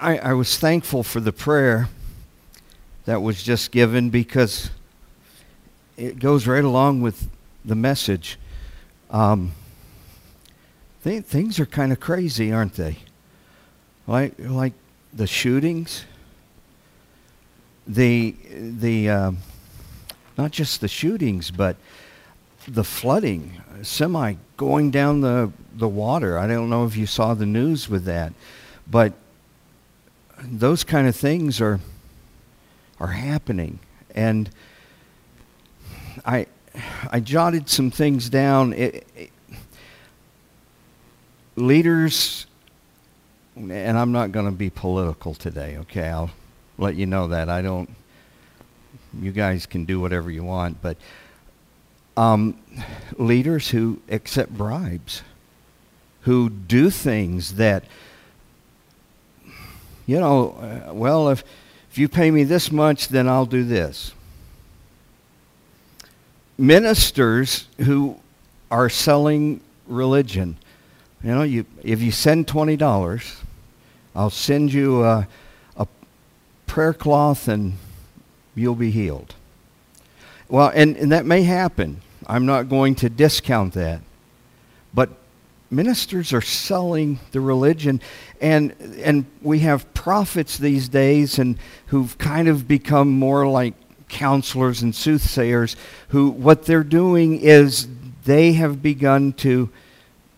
I, I was thankful for the prayer that was just given because it goes right along with the message. Um, th- things are kind of crazy, aren't they? Like, like the shootings, the the um, not just the shootings, but the flooding, semi going down the the water. I don't know if you saw the news with that, but those kind of things are are happening, and I I jotted some things down. It, it, leaders, and I'm not going to be political today. Okay, I'll let you know that I don't. You guys can do whatever you want, but um, leaders who accept bribes, who do things that, you know, uh, well, if if you pay me this much, then I'll do this. Ministers who are selling religion. You know, you, if you send $20, I'll send you a, a prayer cloth and you'll be healed. Well, and, and that may happen. I'm not going to discount that. But ministers are selling the religion and and we have prophets these days and who've kind of become more like counselors and soothsayers who what they're doing is they have begun to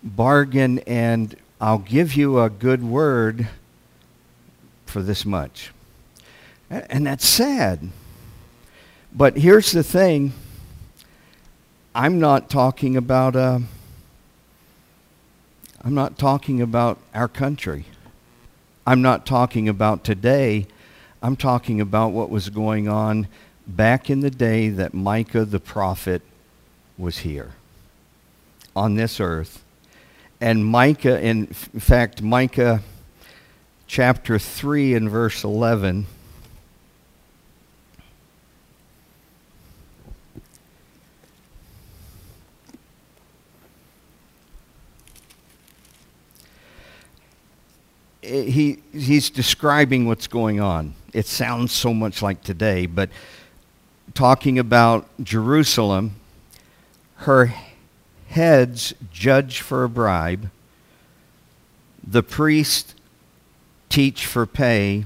bargain and I'll give you a good word for this much. And that's sad. But here's the thing I'm not talking about a uh, I'm not talking about our country. I'm not talking about today. I'm talking about what was going on back in the day that Micah the prophet was here on this earth. And Micah, in fact, Micah chapter 3 and verse 11 he, he's describing what's going on. It sounds so much like today, but talking about Jerusalem, her heads judge for a bribe, the priests teach for pay,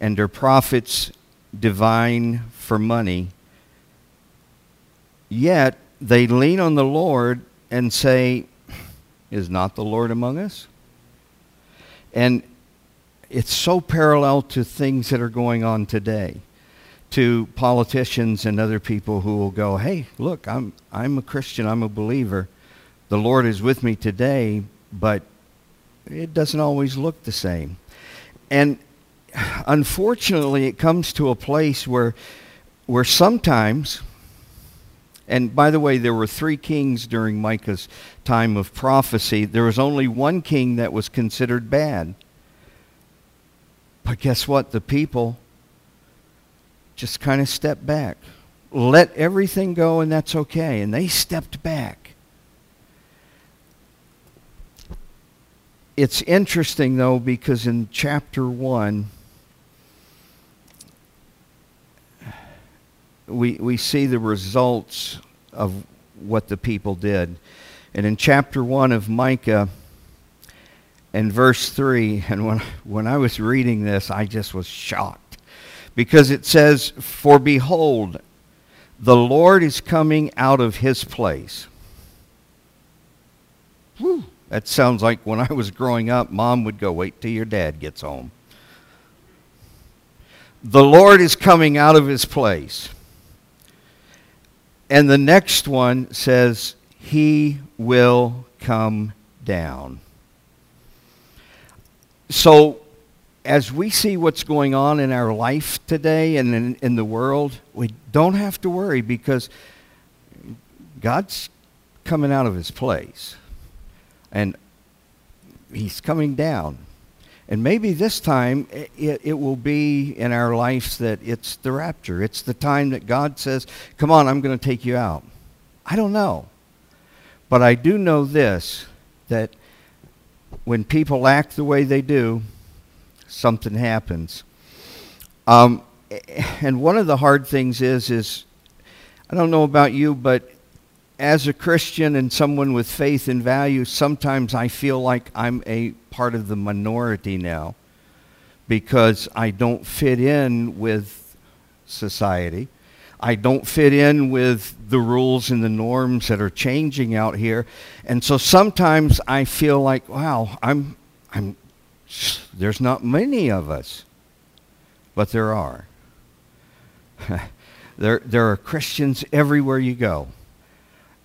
and her prophets divine for money. Yet they lean on the Lord and say, Is not the Lord among us? And it's so parallel to things that are going on today, to politicians and other people who will go, hey, look, I'm, I'm a Christian, I'm a believer. The Lord is with me today, but it doesn't always look the same. And unfortunately, it comes to a place where, where sometimes, and by the way, there were three kings during Micah's time of prophecy. There was only one king that was considered bad. But guess what? The people just kind of stepped back. Let everything go, and that's okay. And they stepped back. It's interesting, though, because in chapter 1, we, we see the results of what the people did. And in chapter 1 of Micah, and verse 3, and when, when I was reading this, I just was shocked. Because it says, For behold, the Lord is coming out of his place. Whew. That sounds like when I was growing up, mom would go, Wait till your dad gets home. The Lord is coming out of his place. And the next one says, He will come down. So, as we see what's going on in our life today and in, in the world, we don't have to worry because God's coming out of his place. And he's coming down. And maybe this time it, it, will be in our lives that it's the rapture. It's the time that God says, Come on, I'm going to take you out. I don't know. But I do know this that when people act the way they do, something happens. Um, and one of the hard things is, is I don't know about you, but as a Christian and someone with faith and values, sometimes I feel like I'm a part of the minority now because I don't fit in with society. I don't fit in with the rules and the norms that are changing out here. And so sometimes I feel like, wow, I'm, I'm, there's not many of us, but there are. there, there are Christians everywhere you go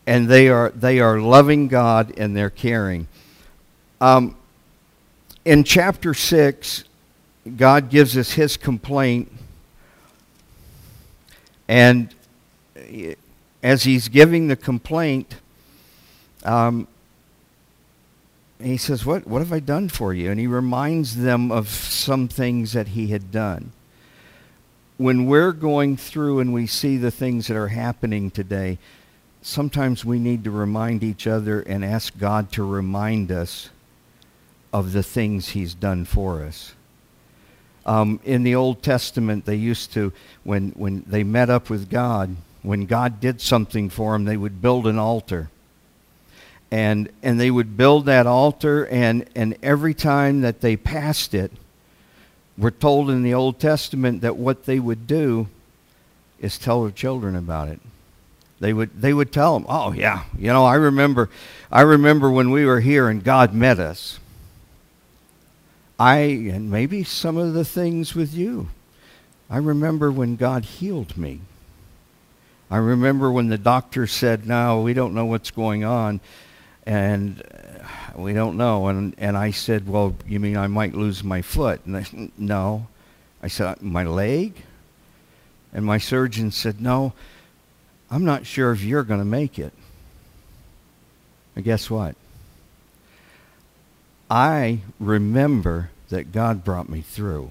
and they are they are loving God and they're caring. Um, in chapter six, God gives us His complaint, and as He's giving the complaint, um, he says, "What what have I done for you?" And He reminds them of some things that He had done. When we're going through and we see the things that are happening today sometimes we need to remind each other and ask God to remind us of the things he's done for us. Um, in the Old Testament, they used to, when, when they met up with God, when God did something for them, they would build an altar. And, and they would build that altar, and, and every time that they passed it, we're told in the Old Testament that what they would do is tell their children about it. They would they would tell them, "Oh yeah, you know, I remember I remember when we were here and God met us." I and maybe some of the things with you. I remember when God healed me. I remember when the doctor said, "No, we don't know what's going on." And uh, we don't know. And, and I said, well, you mean I might lose my foot? And I no. I said, my leg? And my surgeon said, no, I'm not sure if you're going to make it. And guess what? I remember that God brought me through.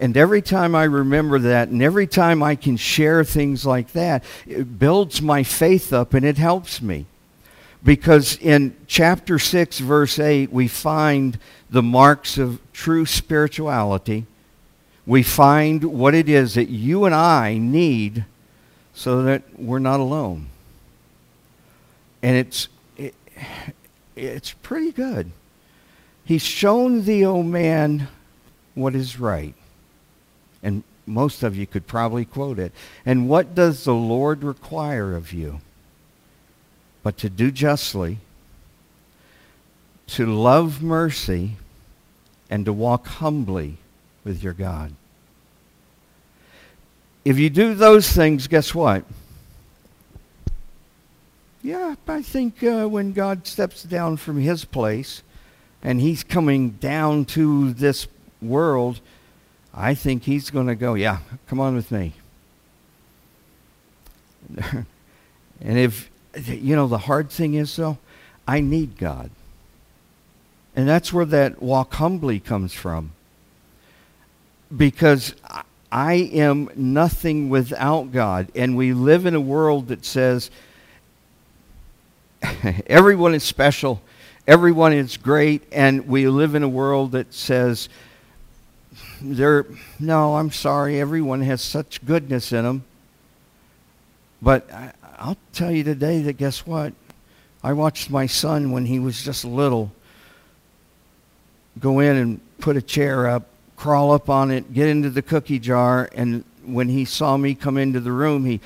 And every time I remember that, and every time I can share things like that, it builds my faith up and it helps me. Because in chapter 6, verse 8, we find the marks of true spirituality. We find what it is that you and I need so that we're not alone. And it's, it, it's pretty good. He's shown thee, O oh man, what is right. And most of you could probably quote it. And what does the Lord require of you? But to do justly, to love mercy, and to walk humbly with your God. If you do those things, guess what? Yeah, I think uh, when God steps down from his place and he's coming down to this world, I think he's going to go, yeah, come on with me. and if, you know, the hard thing is, though, I need God. And that's where that walk humbly comes from. Because I am nothing without God. And we live in a world that says everyone is special, everyone is great, and we live in a world that says there no, I'm sorry, everyone has such goodness in them. But I, I'll tell you today that guess what? I watched my son when he was just little go in and put a chair up crawl up on it, get into the cookie jar, and when he saw me come into the room, he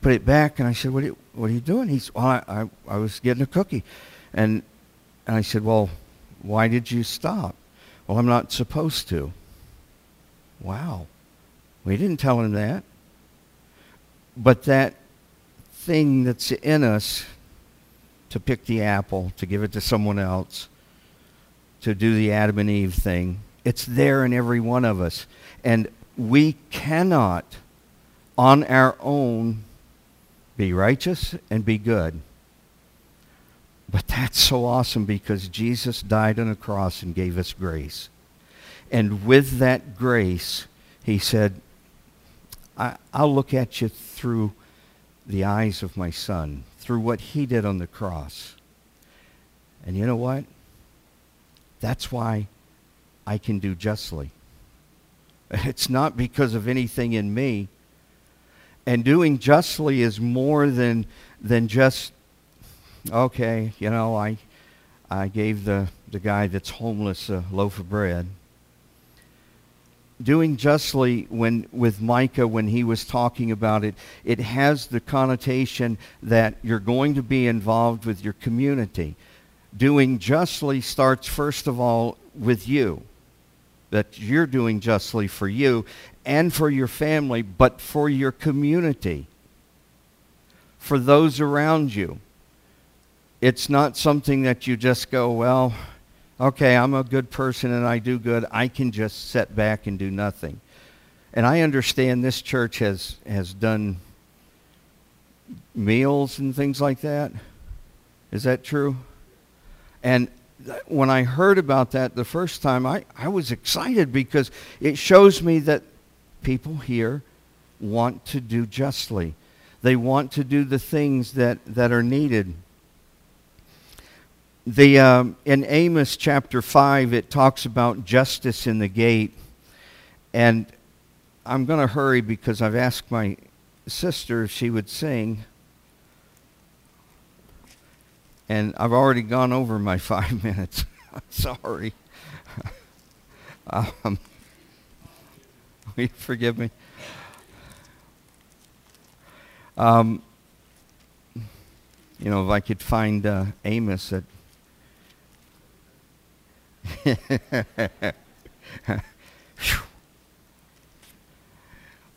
put it back, and I said, "What are you, what are you doing?" He's, well, I, I, I was getting a cookie, and, and I said, "Well, why did you stop?" Well, I'm not supposed to. Wow, we didn't tell him that, but that thing that's in us to pick the apple, to give it to someone else, to do the Adam and Eve thing it's there in every one of us. And we cannot, on our own, be righteous and be good. But that's so awesome because Jesus died on a cross and gave us grace. And with that grace, he said, I, will look at you through the eyes of my son, through what he did on the cross. And you know what? That's why I can do justly. It's not because of anything in me. And doing justly is more than than just okay, you know, I I gave the, the guy that's homeless a loaf of bread. Doing justly when with Micah when he was talking about it, it has the connotation that you're going to be involved with your community. Doing justly starts first of all with you. That you're doing justly for you and for your family, but for your community. For those around you it's not something that you just go, well, okay, I'm a good person and I do good. I can just sit back and do nothing. And I understand this church has, has done meals and things like that. Is that true? And when I heard about that the first time, I, I was excited because it shows me that people here want to do justly. They want to do the things that, that are needed. The, um, in Amos chapter 5, it talks about justice in the gate. And I'm going to hurry because I've asked my sister if she would sing. And I've already gone over my five minutes. Sorry. um, will you forgive me? Um, you know, if I could find uh, Amos at.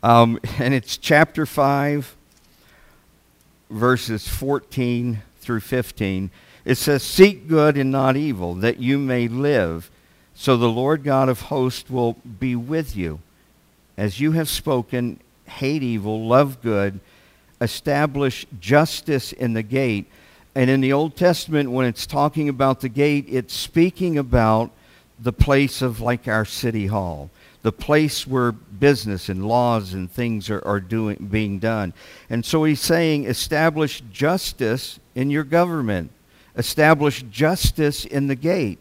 um, and it's chapter 5, verses 14 through 15. It says, Seek good and not evil, that you may live. So the Lord God of hosts will be with you. As you have spoken, hate evil, love good, establish justice in the gate and in the Old Testament, when it's talking about the gate, it's speaking about the place of like our city hall, the place where business and laws and things are, are doing, being done. And so he's saying, establish justice in your government, establish justice in the gate.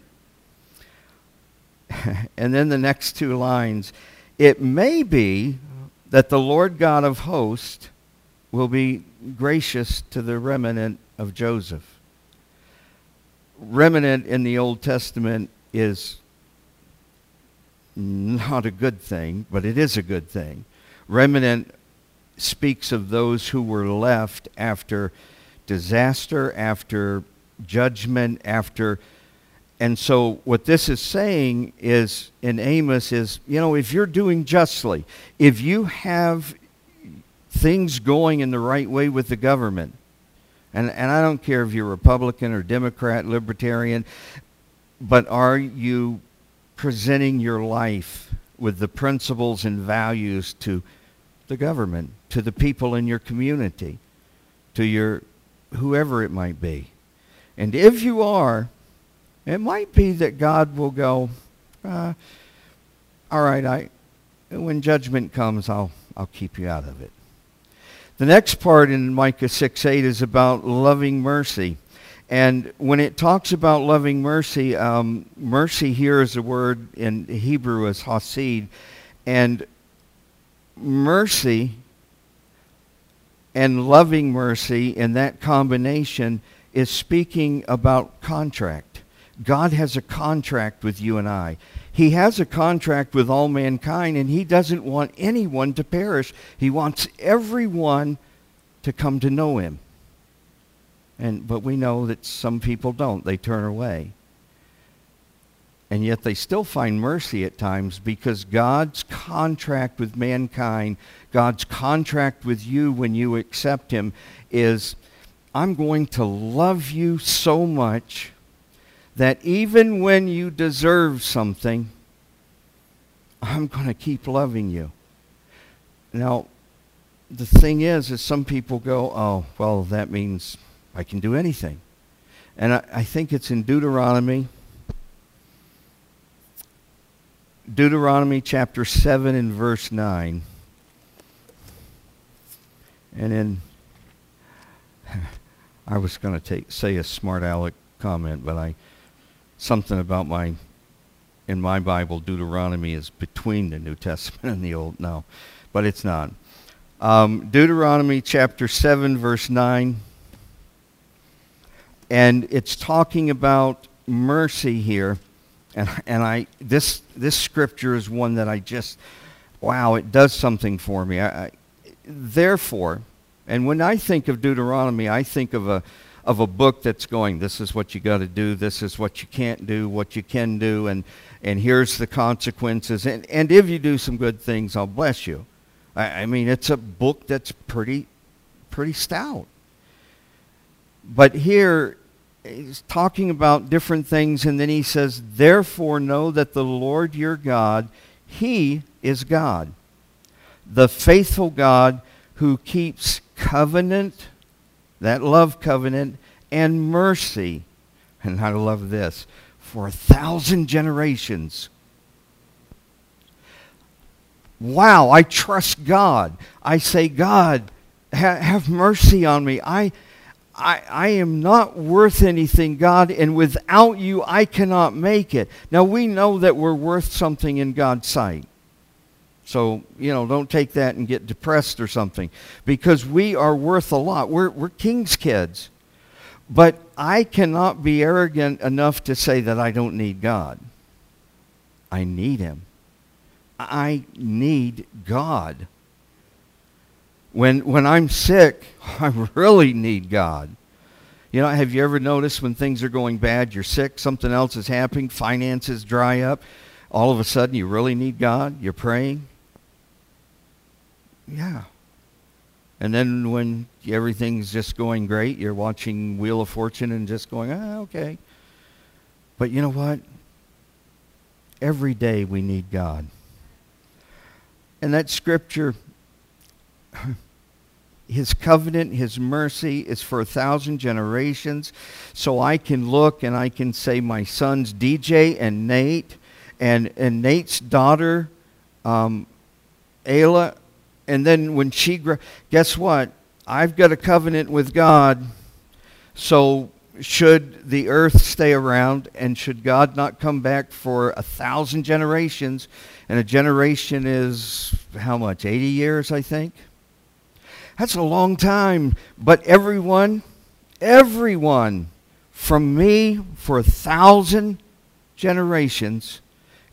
and then the next two lines it may be that the Lord God of hosts will be gracious to the remnant of Joseph. Remnant in the Old Testament is not a good thing, but it is a good thing. Remnant speaks of those who were left after disaster, after judgment, after. And so, what this is saying is in Amos is, you know, if you're doing justly, if you have things going in the right way with the government, and, and I don't care if you're Republican or Democrat, Libertarian, but are you presenting your life with the principles and values to the government, to the people in your community, to your whoever it might be? And if you are, it might be that God will go, uh, all right, I, when judgment comes, I'll, I'll keep you out of it. The next part in Micah 6 8 is about loving mercy. And when it talks about loving mercy, um, mercy here is a word in Hebrew as hesed. And mercy and loving mercy in that combination is speaking about contract. God has a contract with you and I. He has a contract with all mankind, and he doesn't want anyone to perish. He wants everyone to come to know him. And, but we know that some people don't. They turn away. And yet they still find mercy at times because God's contract with mankind, God's contract with you when you accept him is, I'm going to love you so much that even when you deserve something, I'm going to keep loving you. Now, the thing is, is some people go, oh, well, that means I can do anything. And I, I think it's in Deuteronomy, Deuteronomy chapter 7 and verse 9. And then I was going to take say a smart aleck comment, but I something about my in my Bible, Deuteronomy is between the New Testament and the Old. No, but it's not. Um, Deuteronomy chapter 7, verse 9. And it's talking about mercy here. And, and I, this, this scripture is one that I just, wow, it does something for me. I, I, therefore, and when I think of Deuteronomy, I think of a, of a book that's going, this is what you got to do, this is what you can't do, what you can do, and, and here's the consequences. And, and if you do some good things, I'll bless you. I, I mean, it's a book that's pretty, pretty stout. But here, he's talking about different things, and then he says, Therefore know that the Lord your God, he is God, the faithful God who keeps covenant, that love covenant, and mercy. And I love this for a thousand generations. Wow, I trust God. I say, God, ha- have mercy on me. I, I, I am not worth anything, God, and without you, I cannot make it. Now, we know that we're worth something in God's sight. So, you know, don't take that and get depressed or something because we are worth a lot. We're, we're king's kids. But I cannot be arrogant enough to say that I don't need God. I need Him. I need God. When, when I'm sick, I really need God. You know, have you ever noticed when things are going bad, you're sick, something else is happening, finances dry up, all of a sudden you really need God? You're praying, yeah. And then when everything's just going great, you're watching Wheel of Fortune and just going, ah, okay. But you know what? Every day we need God. And that scripture, his covenant, his mercy is for a thousand generations. So I can look and I can say my sons DJ and Nate and, and Nate's daughter, um, Ayla, and then when she, grows, guess what? I've got a covenant with God. So should the earth stay around and should God not come back for a thousand generations, and a generation is how much? 80 years, I think? That's a long time. But everyone, everyone, from me for a thousand generations,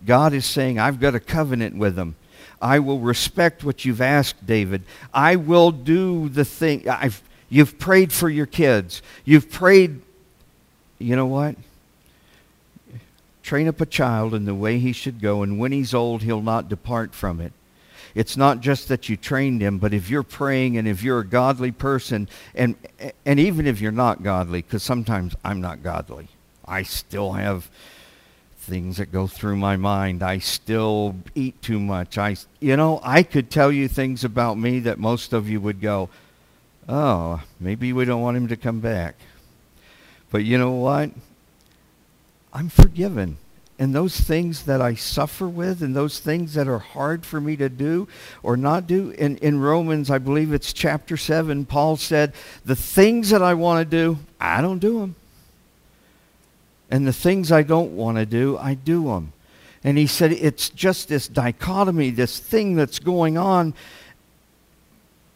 God is saying, I've got a covenant with them. I will respect what you've asked, David. I will do the thing. I've, you've prayed for your kids. You've prayed. You know what? Train up a child in the way he should go, and when he's old, he'll not depart from it. It's not just that you trained him, but if you're praying and if you're a godly person, and, and even if you're not godly, because sometimes I'm not godly, I still have things that go through my mind. I still eat too much. I, you know, I could tell you things about me that most of you would go, oh, maybe we don't want him to come back. But you know what? I'm forgiven. And those things that I suffer with and those things that are hard for me to do or not do, in, in Romans, I believe it's chapter 7, Paul said, the things that I want to do, I don't do them. And the things I don't want to do, I do them. And he said, it's just this dichotomy, this thing that's going on.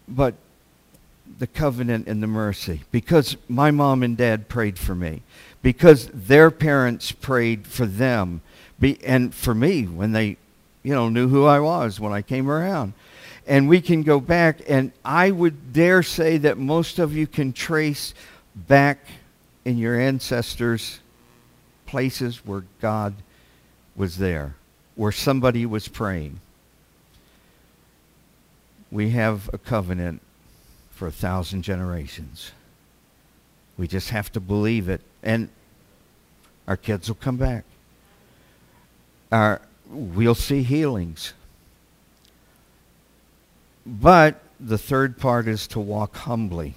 But the covenant and the mercy. Because my mom and dad prayed for me. Because their parents prayed for them. Be, and for me, when they, you know, knew who I was when I came around. And we can go back, and I would dare say that most of you can trace back in your ancestors' places where God was there, where somebody was praying. We have a covenant for a thousand generations. We just have to believe it. And our kids will come back. Our, we'll see healings. But the third part is to walk humbly.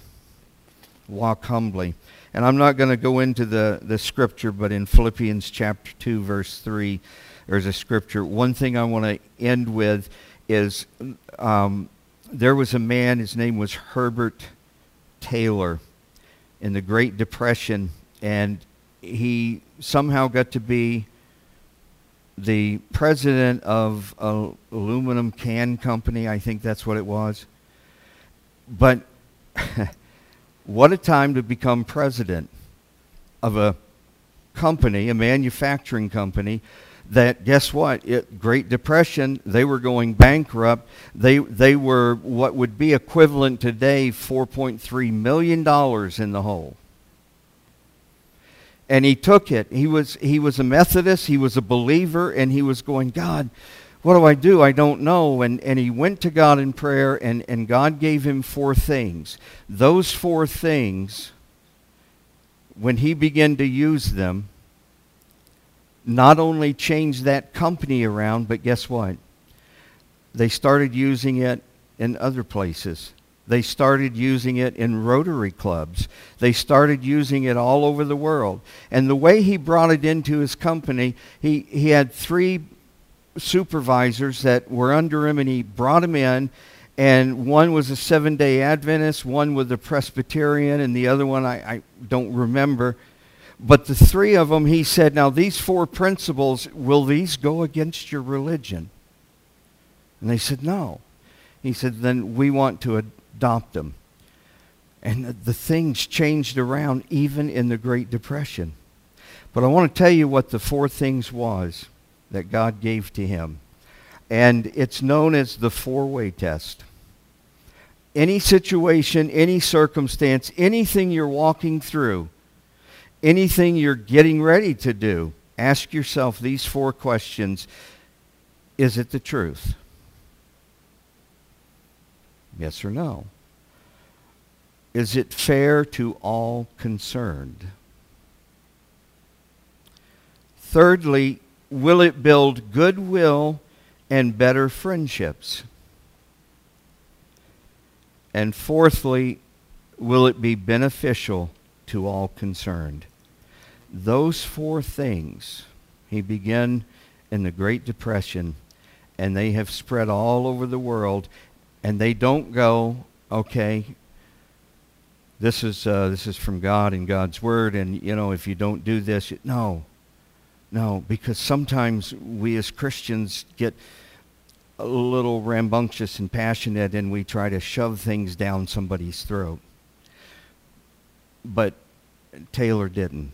Walk humbly. And I'm not going to go into the, the scripture, but in Philippians chapter 2, verse 3, there's a scripture. One thing I want to end with is um, there was a man, his name was Herbert Taylor, in the Great Depression, and he somehow got to be the president of a aluminum can company. I think that's what it was. But what a time to become president of a company, a manufacturing company that guess what? It, Great Depression, they were going bankrupt. They they were what would be equivalent today 4.3 million dollars in the hole. And he took it. He was he was a Methodist, he was a believer and he was going, "God, what do I do? I don't know." And and he went to God in prayer and and God gave him four things. Those four things when he began to use them not only changed that company around, but guess what? They started using it in other places. They started using it in Rotary clubs. They started using it all over the world. And the way he brought it into his company, he, he had three supervisors that were under him, and he brought them in. And one was a seven day Adventist, one was a Presbyterian, and the other one I, I don't remember. But the three of them, he said, now these four principles, will these go against your religion? And they said, no. He said, then we want to adopt them. And the things changed around even in the Great Depression. But I want to tell you what the four things was that God gave to him. And it's known as the four-way test. Any situation, any circumstance, anything you're walking through, anything you're getting ready to do, ask yourself these four questions. Is it the truth? Yes or no? Is it fair to all concerned? Thirdly, will it build goodwill and better friendships? And fourthly, will it be beneficial to all concerned? Those four things, he began in the Great Depression, and they have spread all over the world, and they don't go, okay, this is, uh, this is from God and God's Word, and, you know, if you don't do this, you, no. No, because sometimes we as Christians get a little rambunctious and passionate and we try to shove things down somebody's throat. But Taylor didn't.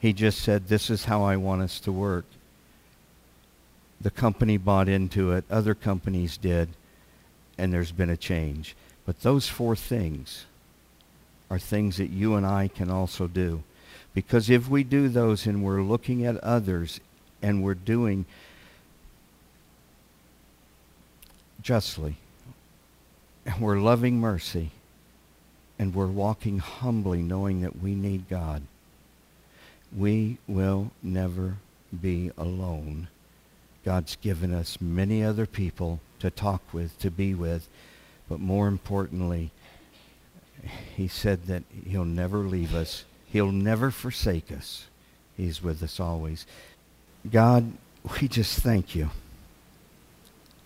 He just said, This is how I want us to work. The company bought into it, other companies did, and there's been a change. But those four things are things that you and I can also do. Because if we do those and we're looking at others and we're doing justly, and we're loving mercy, and we're walking humbly knowing that we need God, we will never be alone. God's given us many other people to talk with, to be with, but more importantly, he said that he'll never leave us. He'll never forsake us. He's with us always. God, we just thank you.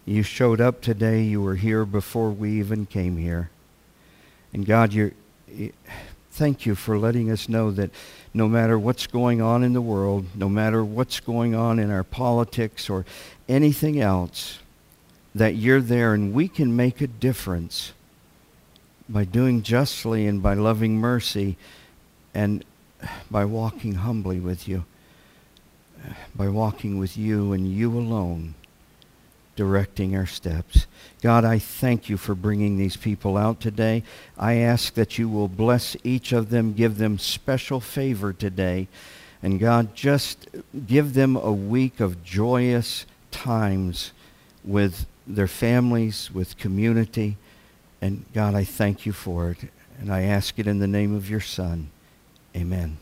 You showed up today. You were here before we even came here. And God, you're, thank you for letting us know that no matter what's going on in the world, no matter what's going on in our politics or anything else, that you're there and we can make a difference by doing justly and by loving mercy and by walking humbly with you, by walking with you and you alone directing our steps. God, I thank you for bringing these people out today. I ask that you will bless each of them, give them special favor today. And God, just give them a week of joyous times with their families, with community. And God, I thank you for it. And I ask it in the name of your Son. Amen.